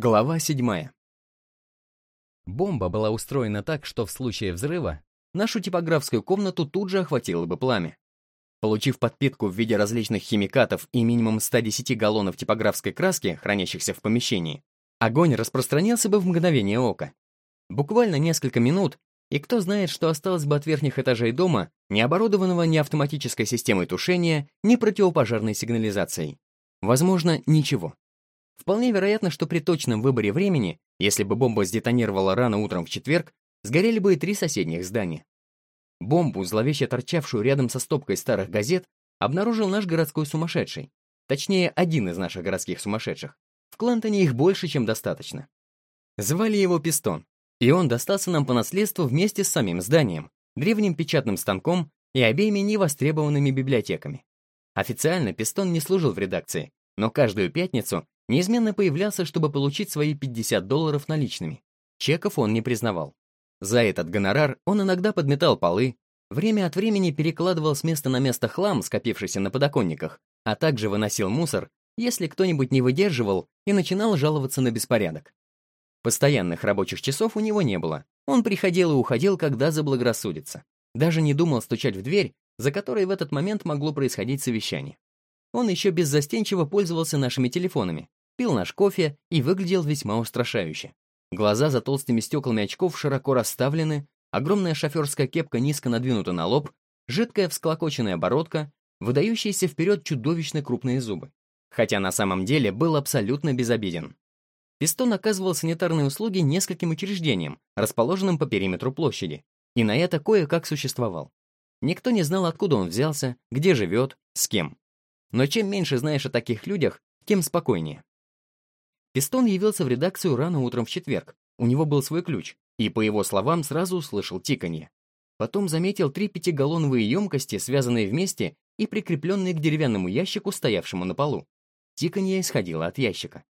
Глава 7. Бомба была устроена так, что в случае взрыва нашу типографскую комнату тут же охватило бы пламя. Получив подпитку в виде различных химикатов и минимум 110 галлонов типографской краски, хранящихся в помещении, огонь распространился бы в мгновение ока. Буквально несколько минут, и кто знает, что осталось бы от верхних этажей дома, не оборудованного ни автоматической системой тушения, ни противопожарной сигнализацией. Возможно, ничего. Вполне вероятно, что при точном выборе времени, если бы бомба сдетонировала рано утром в четверг, сгорели бы и три соседних здания. Бомбу, зловеще торчавшую рядом со стопкой старых газет, обнаружил наш городской сумасшедший. Точнее, один из наших городских сумасшедших. В Клантоне их больше, чем достаточно. Звали его Пистон, и он достался нам по наследству вместе с самим зданием, древним печатным станком и обеими невостребованными библиотеками. Официально Пистон не служил в редакции, но каждую пятницу неизменно появлялся, чтобы получить свои 50 долларов наличными. Чеков он не признавал. За этот гонорар он иногда подметал полы, время от времени перекладывал с места на место хлам, скопившийся на подоконниках, а также выносил мусор, если кто-нибудь не выдерживал и начинал жаловаться на беспорядок. Постоянных рабочих часов у него не было. Он приходил и уходил, когда заблагорассудится. Даже не думал стучать в дверь, за которой в этот момент могло происходить совещание. Он еще беззастенчиво пользовался нашими телефонами, пил наш кофе и выглядел весьма устрашающе. Глаза за толстыми стеклами очков широко расставлены, огромная шоферская кепка низко надвинута на лоб, жидкая всклокоченная бородка, выдающиеся вперед чудовищно крупные зубы. Хотя на самом деле был абсолютно безобиден. Пистон оказывал санитарные услуги нескольким учреждениям, расположенным по периметру площади, и на это кое-как существовал. Никто не знал, откуда он взялся, где живет, с кем. Но чем меньше знаешь о таких людях, тем спокойнее. Пистон явился в редакцию рано утром в четверг. У него был свой ключ, и, по его словам, сразу услышал тиканье. Потом заметил три пятигаллоновые емкости, связанные вместе и прикрепленные к деревянному ящику, стоявшему на полу. Тиканье исходило от ящика.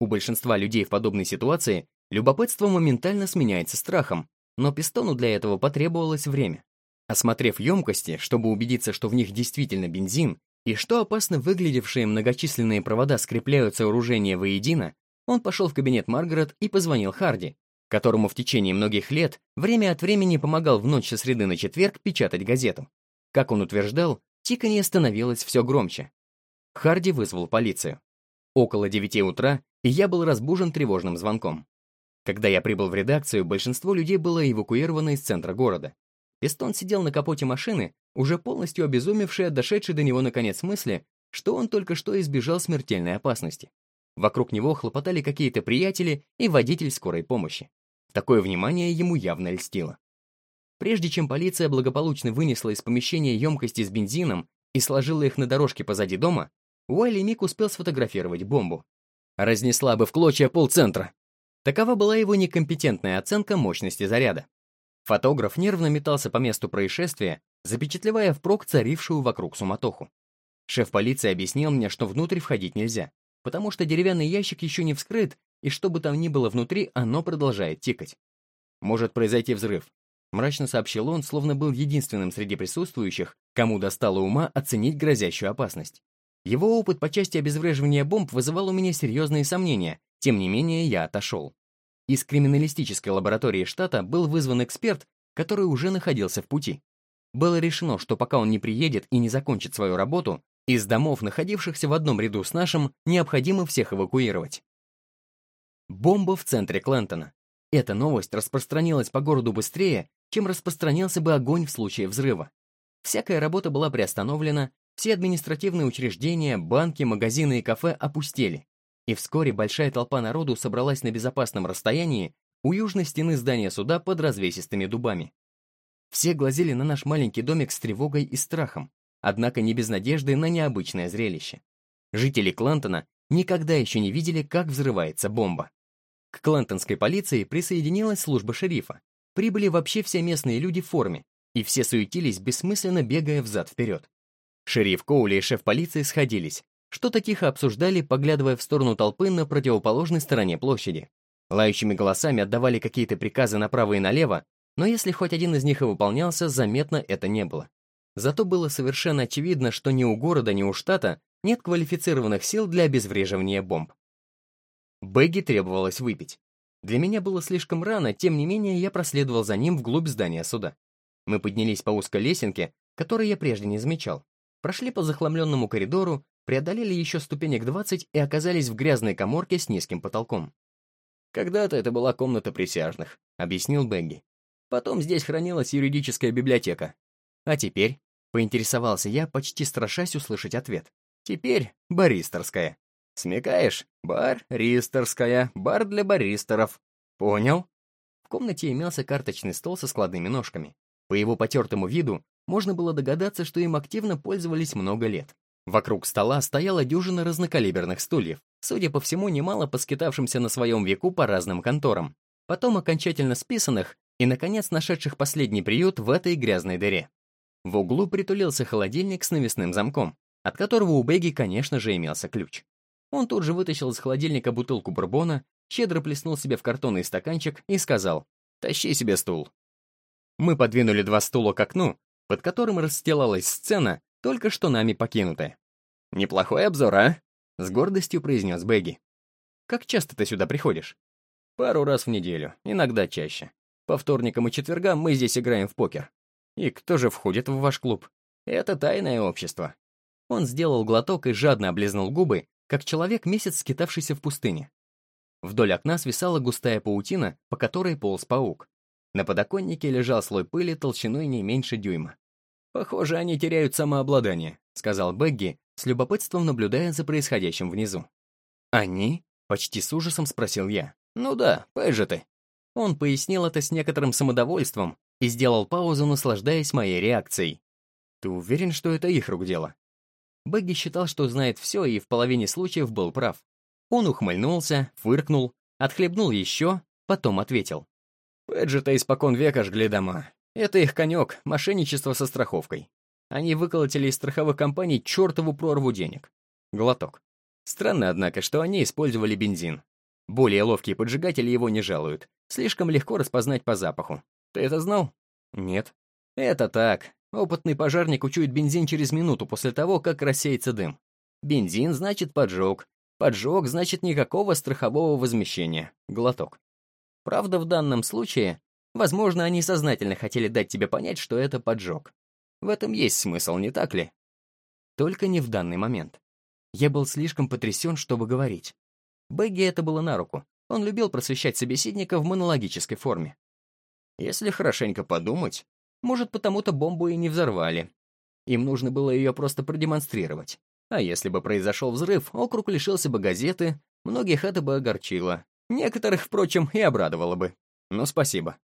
У большинства людей в подобной ситуации любопытство моментально сменяется страхом, но Пистону для этого потребовалось время. Осмотрев емкости, чтобы убедиться, что в них действительно бензин, и что опасно выглядевшие многочисленные провода скрепляют сооружение воедино, он пошел в кабинет Маргарет и позвонил Харди, которому в течение многих лет время от времени помогал в ночь со среды на четверг печатать газету. Как он утверждал, тиканье становилось все громче. Харди вызвал полицию. Около девяти утра, я был разбужен тревожным звонком. Когда я прибыл в редакцию, большинство людей было эвакуировано из центра города. Пистон сидел на капоте машины, уже полностью обезумевший от дошедшей до него наконец мысли, что он только что избежал смертельной опасности. Вокруг него хлопотали какие-то приятели и водитель скорой помощи. Такое внимание ему явно льстило. Прежде чем полиция благополучно вынесла из помещения емкости с бензином и сложила их на дорожке позади дома, Уайли Мик успел сфотографировать бомбу. Разнесла бы в клочья полцентра. Такова была его некомпетентная оценка мощности заряда. Фотограф нервно метался по месту происшествия, запечатлевая впрок царившую вокруг суматоху. Шеф полиции объяснил мне, что внутрь входить нельзя, потому что деревянный ящик еще не вскрыт, и что бы там ни было внутри, оно продолжает тикать. Может произойти взрыв. Мрачно сообщил он, словно был единственным среди присутствующих, кому достало ума оценить грозящую опасность. Его опыт по части обезвреживания бомб вызывал у меня серьезные сомнения, тем не менее я отошел. Из криминалистической лаборатории штата был вызван эксперт, который уже находился в пути. Было решено, что пока он не приедет и не закончит свою работу, из домов, находившихся в одном ряду с нашим, необходимо всех эвакуировать. Бомба в центре Клентона. Эта новость распространилась по городу быстрее, чем распространялся бы огонь в случае взрыва. Всякая работа была приостановлена, все административные учреждения, банки, магазины и кафе опустели. И вскоре большая толпа народу собралась на безопасном расстоянии у южной стены здания суда под развесистыми дубами. Все глазели на наш маленький домик с тревогой и страхом, однако не без надежды на необычное зрелище. Жители Клантона никогда еще не видели, как взрывается бомба. К клантонской полиции присоединилась служба шерифа. Прибыли вообще все местные люди в форме, и все суетились, бессмысленно бегая взад-вперед. Шериф Коули и шеф полиции сходились, что-то тихо обсуждали, поглядывая в сторону толпы на противоположной стороне площади. Лающими голосами отдавали какие-то приказы направо и налево, но если хоть один из них и выполнялся, заметно это не было. Зато было совершенно очевидно, что ни у города, ни у штата нет квалифицированных сил для обезвреживания бомб. Бэгги требовалось выпить. Для меня было слишком рано, тем не менее я проследовал за ним вглубь здания суда. Мы поднялись по узкой лесенке, которую я прежде не замечал. Прошли по захламленному коридору, преодолели еще ступенек 20 и оказались в грязной коморке с низким потолком. «Когда-то это была комната присяжных», — объяснил Бэгги. «Потом здесь хранилась юридическая библиотека. А теперь?» — поинтересовался я, почти страшась услышать ответ. «Теперь баристерская». «Смекаешь? Бар, ристерская, бар для баристеров». «Понял?» В комнате имелся карточный стол со складными ножками. По его потертому виду можно было догадаться, что им активно пользовались много лет. Вокруг стола стояла дюжина разнокалиберных стульев, судя по всему, немало поскитавшимся на своем веку по разным конторам, потом окончательно списанных и, наконец, нашедших последний приют в этой грязной дыре. В углу притулился холодильник с навесным замком, от которого у Беги, конечно же, имелся ключ. Он тут же вытащил из холодильника бутылку бурбона, щедро плеснул себе в картонный стаканчик и сказал «Тащи себе стул». Мы подвинули два стула к окну, под которым расстилалась сцена, только что нами покинутая. «Неплохой обзор, а?» — с гордостью произнес Бэгги. «Как часто ты сюда приходишь?» «Пару раз в неделю, иногда чаще. По вторникам и четвергам мы здесь играем в покер. И кто же входит в ваш клуб? Это тайное общество». Он сделал глоток и жадно облизнул губы, как человек, месяц скитавшийся в пустыне. Вдоль окна свисала густая паутина, по которой полз паук. На подоконнике лежал слой пыли толщиной не меньше дюйма. «Похоже, они теряют самообладание», — сказал Бегги, с любопытством наблюдая за происходящим внизу. «Они?» — почти с ужасом спросил я. «Ну да, ты. Он пояснил это с некоторым самодовольством и сделал паузу, наслаждаясь моей реакцией. «Ты уверен, что это их рук дело?» Бегги считал, что знает все, и в половине случаев был прав. Он ухмыльнулся, фыркнул, отхлебнул еще, потом ответил. Пэджета испокон века жгли дома. Это их конек, мошенничество со страховкой. Они выколотили из страховых компаний чертову прорву денег. Глоток. Странно, однако, что они использовали бензин. Более ловкие поджигатели его не жалуют. Слишком легко распознать по запаху. Ты это знал? Нет. Это так. Опытный пожарник учует бензин через минуту после того, как рассеется дым. Бензин значит поджог. Поджог значит никакого страхового возмещения. Глоток. Правда, в данном случае, возможно, они сознательно хотели дать тебе понять, что это поджог. В этом есть смысл, не так ли? Только не в данный момент. Я был слишком потрясен, чтобы говорить. Бэгги это было на руку. Он любил просвещать собеседника в монологической форме. Если хорошенько подумать, может, потому-то бомбу и не взорвали. Им нужно было ее просто продемонстрировать. А если бы произошел взрыв, округ лишился бы газеты, многих это бы огорчило. Некоторых, впрочем, и обрадовало бы. Но спасибо.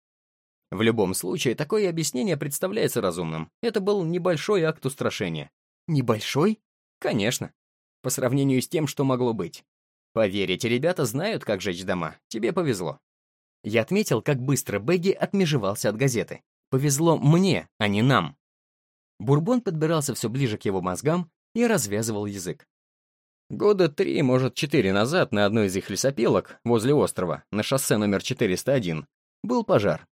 В любом случае, такое объяснение представляется разумным. Это был небольшой акт устрашения. Небольшой? Конечно. По сравнению с тем, что могло быть. Поверите, ребята знают, как жечь дома. Тебе повезло. Я отметил, как быстро Бэгги отмежевался от газеты. Повезло мне, а не нам. Бурбон подбирался все ближе к его мозгам и развязывал язык. Года три, может, четыре назад на одной из их лесопилок, возле острова, на шоссе номер 401, был пожар.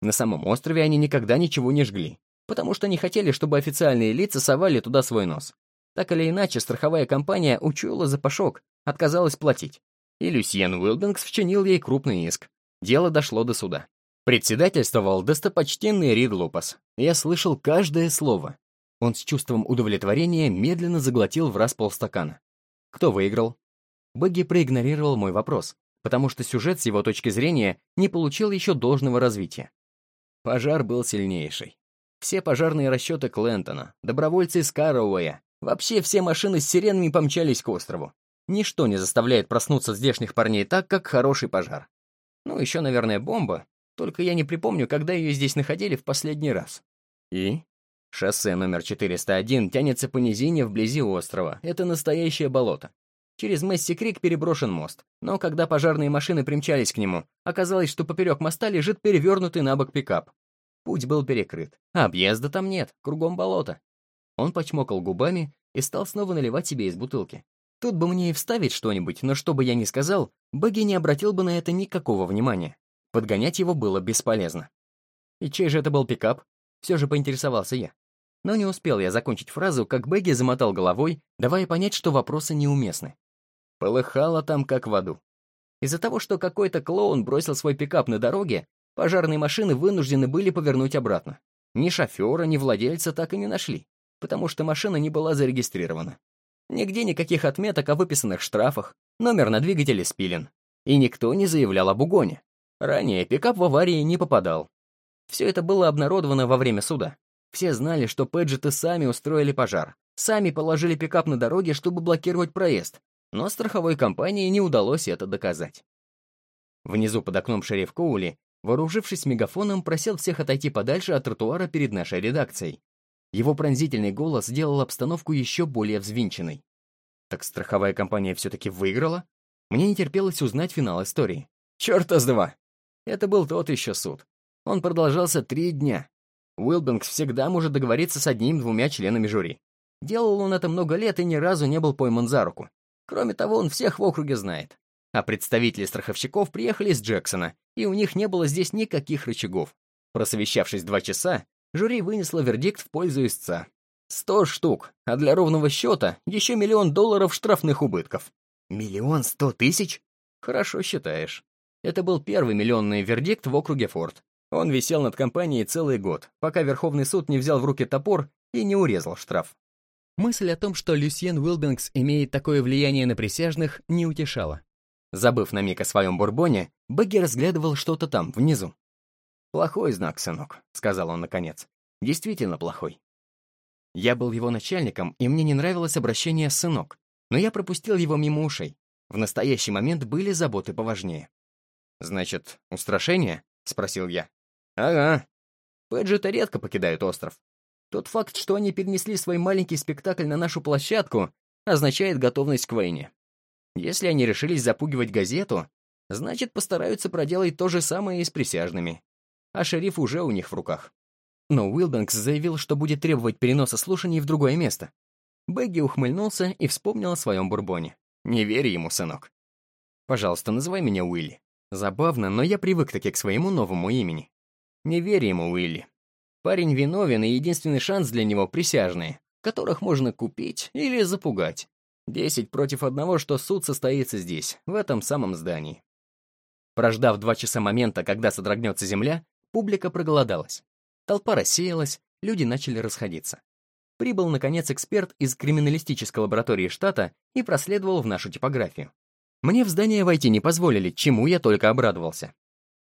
На самом острове они никогда ничего не жгли, потому что не хотели, чтобы официальные лица совали туда свой нос. Так или иначе, страховая компания учуяла запашок, отказалась платить. И Люсьен Уилбингс вчинил ей крупный иск. Дело дошло до суда. Председательствовал достопочтенный Рид Лопас. Я слышал каждое слово. Он с чувством удовлетворения медленно заглотил в раз полстакана. Кто выиграл? Бэгги проигнорировал мой вопрос, потому что сюжет с его точки зрения не получил еще должного развития. Пожар был сильнейший. Все пожарные расчеты Клентона, добровольцы из Карроуэя, вообще все машины с сиренами помчались к острову. Ничто не заставляет проснуться здешних парней так, как хороший пожар. Ну, еще, наверное, бомба, только я не припомню, когда ее здесь находили в последний раз. И? Шоссе номер 401 тянется по низине вблизи острова. Это настоящее болото. Через Месси-Крик переброшен мост. Но когда пожарные машины примчались к нему, оказалось, что поперек моста лежит перевернутый на бок пикап. Путь был перекрыт. А объезда там нет, кругом болото. Он почмокал губами и стал снова наливать себе из бутылки. Тут бы мне и вставить что-нибудь, но что бы я ни сказал, Бэгги не обратил бы на это никакого внимания. Подгонять его было бесполезно. И чей же это был пикап? Все же поинтересовался я. Но не успел я закончить фразу, как Бэгги замотал головой, давая понять, что вопросы неуместны. Полыхало там, как в аду. Из-за того, что какой-то клоун бросил свой пикап на дороге, пожарные машины вынуждены были повернуть обратно. Ни шофера, ни владельца так и не нашли, потому что машина не была зарегистрирована. Нигде никаких отметок о выписанных штрафах, номер на двигателе спилен. И никто не заявлял об угоне. Ранее пикап в аварии не попадал. Все это было обнародовано во время суда. Все знали, что Пэджеты сами устроили пожар, сами положили пикап на дороге, чтобы блокировать проезд, но страховой компании не удалось это доказать. Внизу под окном шериф Коули, вооружившись мегафоном, просил всех отойти подальше от тротуара перед нашей редакцией. Его пронзительный голос сделал обстановку еще более взвинченной. Так страховая компания все-таки выиграла? Мне не терпелось узнать финал истории. Черта с два! Это был тот еще суд. Он продолжался три дня. Уилбингс всегда может договориться с одним-двумя членами жюри. Делал он это много лет и ни разу не был пойман за руку. Кроме того, он всех в округе знает. А представители страховщиков приехали из Джексона, и у них не было здесь никаких рычагов. Просовещавшись два часа, жюри вынесло вердикт в пользу истца. Сто штук, а для ровного счета еще миллион долларов штрафных убытков. Миллион сто тысяч? Хорошо считаешь. Это был первый миллионный вердикт в округе Форд. Он висел над компанией целый год, пока Верховный суд не взял в руки топор и не урезал штраф. Мысль о том, что Люсьен Уилбингс имеет такое влияние на присяжных, не утешала. Забыв на миг о своем бурбоне, Бэгги разглядывал что-то там, внизу. «Плохой знак, сынок», — сказал он наконец. «Действительно плохой». Я был его начальником, и мне не нравилось обращение «сынок», но я пропустил его мимо ушей. В настоящий момент были заботы поважнее. «Значит, устрашение?» — спросил я. «Ага. Пэджеты редко покидают остров. Тот факт, что они перенесли свой маленький спектакль на нашу площадку, означает готовность к войне. Если они решились запугивать газету, значит, постараются проделать то же самое и с присяжными. А шериф уже у них в руках. Но Уилбенкс заявил, что будет требовать переноса слушаний в другое место. Бэгги ухмыльнулся и вспомнил о своем бурбоне. «Не верь ему, сынок». «Пожалуйста, называй меня Уилли». Забавно, но я привык таки к своему новому имени. «Не верь ему, Уилли. Парень виновен, и единственный шанс для него — присяжные, которых можно купить или запугать. Десять против одного, что суд состоится здесь, в этом самом здании. Прождав два часа момента, когда содрогнется земля, публика проголодалась. Толпа рассеялась, люди начали расходиться. Прибыл, наконец, эксперт из криминалистической лаборатории штата и проследовал в нашу типографию. Мне в здание войти не позволили, чему я только обрадовался.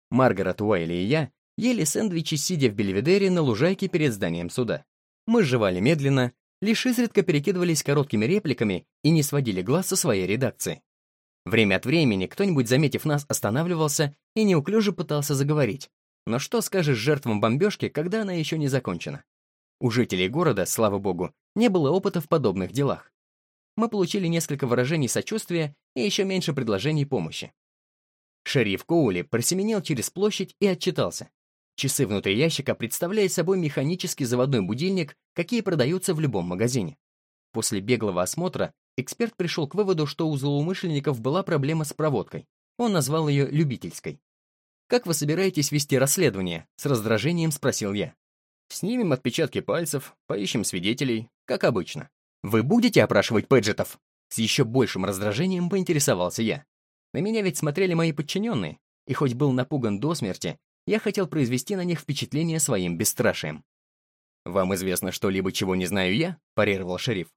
Маргарет Уайли и я ели сэндвичи, сидя в бельведере на лужайке перед зданием суда. Мы жевали медленно, лишь изредка перекидывались короткими репликами и не сводили глаз со своей редакции. Время от времени кто-нибудь, заметив нас, останавливался и неуклюже пытался заговорить. Но что скажешь жертвам бомбежки, когда она еще не закончена? У жителей города, слава богу, не было опыта в подобных делах. Мы получили несколько выражений сочувствия и еще меньше предложений помощи. Шериф Коули просеменил через площадь и отчитался. Часы внутри ящика представляют собой механический заводной будильник, какие продаются в любом магазине. После беглого осмотра эксперт пришел к выводу, что у злоумышленников была проблема с проводкой. Он назвал ее любительской. «Как вы собираетесь вести расследование?» — с раздражением спросил я. «Снимем отпечатки пальцев, поищем свидетелей, как обычно». «Вы будете опрашивать пэджетов?» С еще большим раздражением поинтересовался я. На меня ведь смотрели мои подчиненные, и хоть был напуган до смерти, я хотел произвести на них впечатление своим бесстрашием. «Вам известно что-либо, чего не знаю я?» — парировал шериф.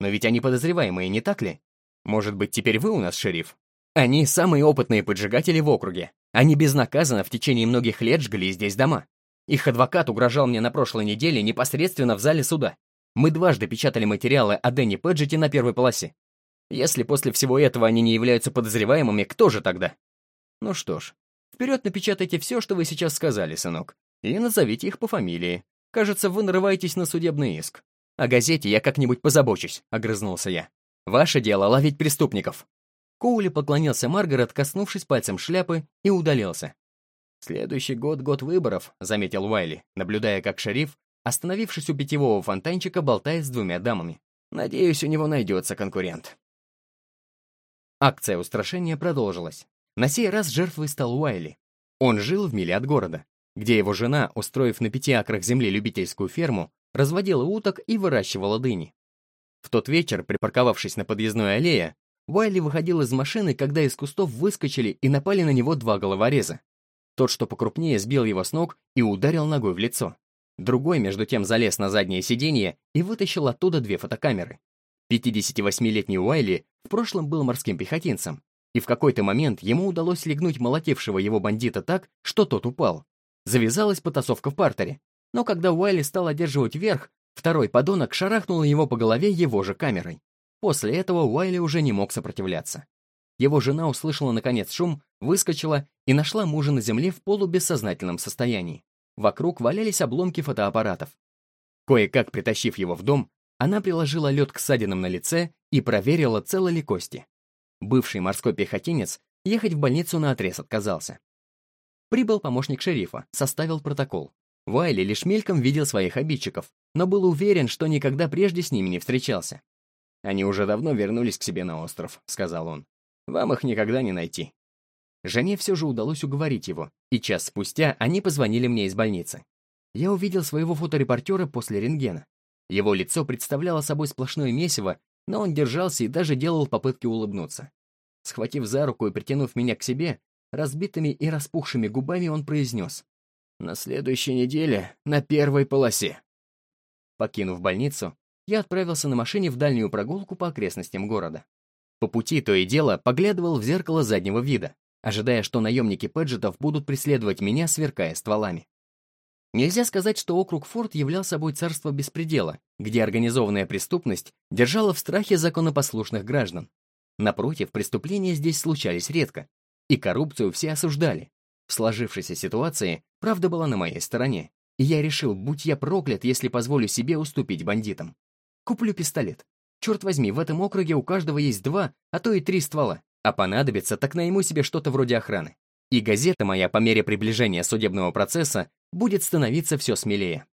«Но ведь они подозреваемые, не так ли? Может быть, теперь вы у нас шериф? Они самые опытные поджигатели в округе. Они безнаказанно в течение многих лет жгли здесь дома. Их адвокат угрожал мне на прошлой неделе непосредственно в зале суда. Мы дважды печатали материалы о Дэнни Пэджете на первой полосе. Если после всего этого они не являются подозреваемыми, кто же тогда? Ну что ж, Вперед напечатайте все, что вы сейчас сказали, сынок, и назовите их по фамилии. Кажется, вы нарываетесь на судебный иск. О газете я как-нибудь позабочусь», — огрызнулся я. «Ваше дело — ловить преступников». Коули поклонился Маргарет, коснувшись пальцем шляпы, и удалился. «Следующий год — год выборов», — заметил Уайли, наблюдая, как шериф, остановившись у питьевого фонтанчика, болтает с двумя дамами. «Надеюсь, у него найдется конкурент». Акция устрашения продолжилась. На сей раз жертвой стал Уайли. Он жил в миле от города, где его жена, устроив на пяти акрах земли любительскую ферму, разводила уток и выращивала дыни. В тот вечер, припарковавшись на подъездной аллее, Уайли выходил из машины, когда из кустов выскочили и напали на него два головореза. Тот, что покрупнее, сбил его с ног и ударил ногой в лицо. Другой, между тем, залез на заднее сиденье и вытащил оттуда две фотокамеры. 58-летний Уайли в прошлом был морским пехотинцем, и в какой-то момент ему удалось легнуть молотившего его бандита так, что тот упал. Завязалась потасовка в партере, но когда Уайли стал одерживать верх, второй подонок шарахнул его по голове его же камерой. После этого Уайли уже не мог сопротивляться. Его жена услышала наконец шум, выскочила и нашла мужа на земле в полубессознательном состоянии. Вокруг валялись обломки фотоаппаратов. Кое-как притащив его в дом, она приложила лед к ссадинам на лице и проверила, целы ли кости. Бывший морской пехотинец ехать в больницу на отрез отказался. Прибыл помощник шерифа, составил протокол. Вайли лишь мельком видел своих обидчиков, но был уверен, что никогда прежде с ними не встречался. «Они уже давно вернулись к себе на остров», — сказал он. «Вам их никогда не найти». Жене все же удалось уговорить его, и час спустя они позвонили мне из больницы. Я увидел своего фоторепортера после рентгена. Его лицо представляло собой сплошное месиво, но он держался и даже делал попытки улыбнуться. Схватив за руку и притянув меня к себе, разбитыми и распухшими губами он произнес «На следующей неделе на первой полосе». Покинув больницу, я отправился на машине в дальнюю прогулку по окрестностям города. По пути то и дело поглядывал в зеркало заднего вида, ожидая, что наемники Пэджетов будут преследовать меня, сверкая стволами. Нельзя сказать, что округ Форд являл собой царство беспредела, где организованная преступность держала в страхе законопослушных граждан. Напротив, преступления здесь случались редко, и коррупцию все осуждали. В сложившейся ситуации правда была на моей стороне, и я решил, будь я проклят, если позволю себе уступить бандитам. Куплю пистолет. Черт возьми, в этом округе у каждого есть два, а то и три ствола, а понадобится, так найму себе что-то вроде охраны. И газета моя по мере приближения судебного процесса будет становиться все смелее.